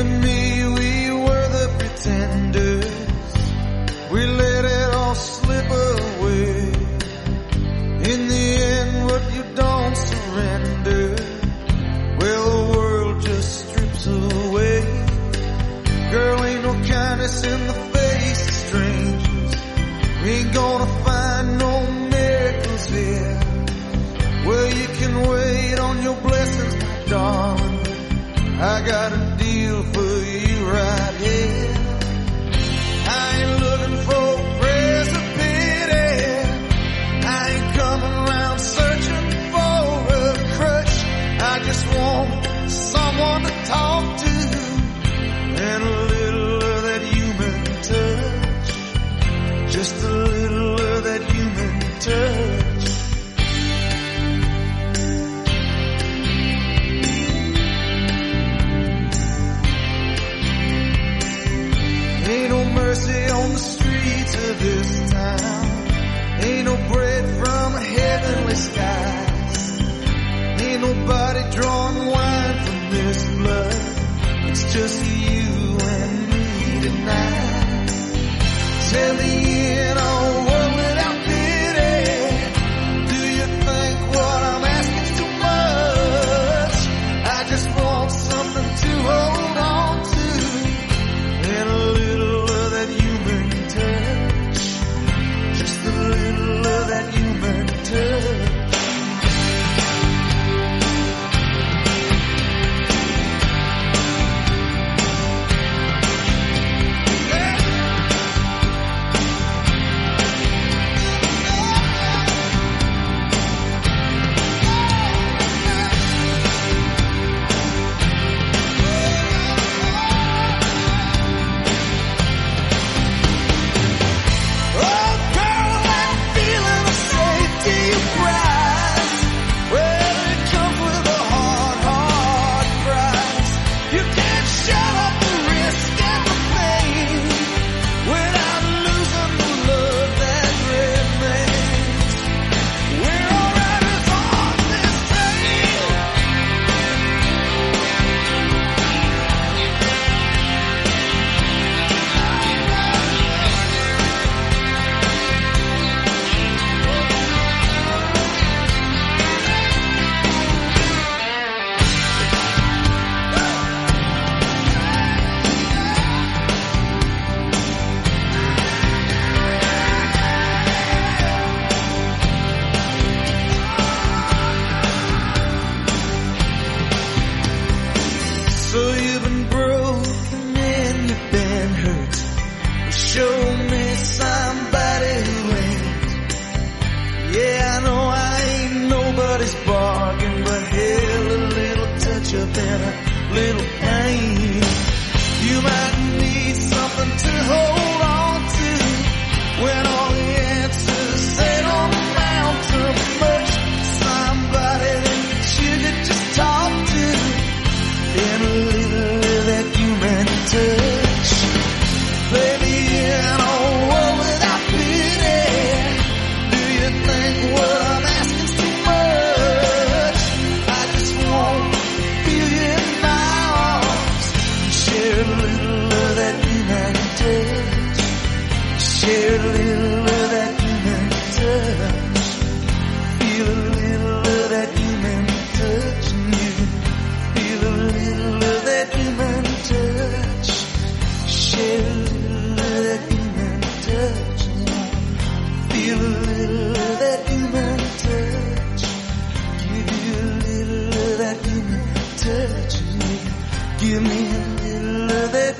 and me, we were the pretenders. We let it all slip away. In the end, what you don't surrender, well, the world just strips away. Girl, ain't no kindness in the face of strangers. We ain't gonna find I got a deal for you right here. I ain't looking for praise or pity. I ain't coming around searching for a crutch. I just want someone to talk to mercy on the streets of this town. Ain't no bread from heavenly skies. Ain't nobody drawing wine from this blood. It's just you and me tonight. Till the end A little of that human touch. Feel a little of that human touch you. Feel a little of that human touch. Share a little of that human touch. Feel a little of that human touch. Give you a little of that human touch. Give me a little of that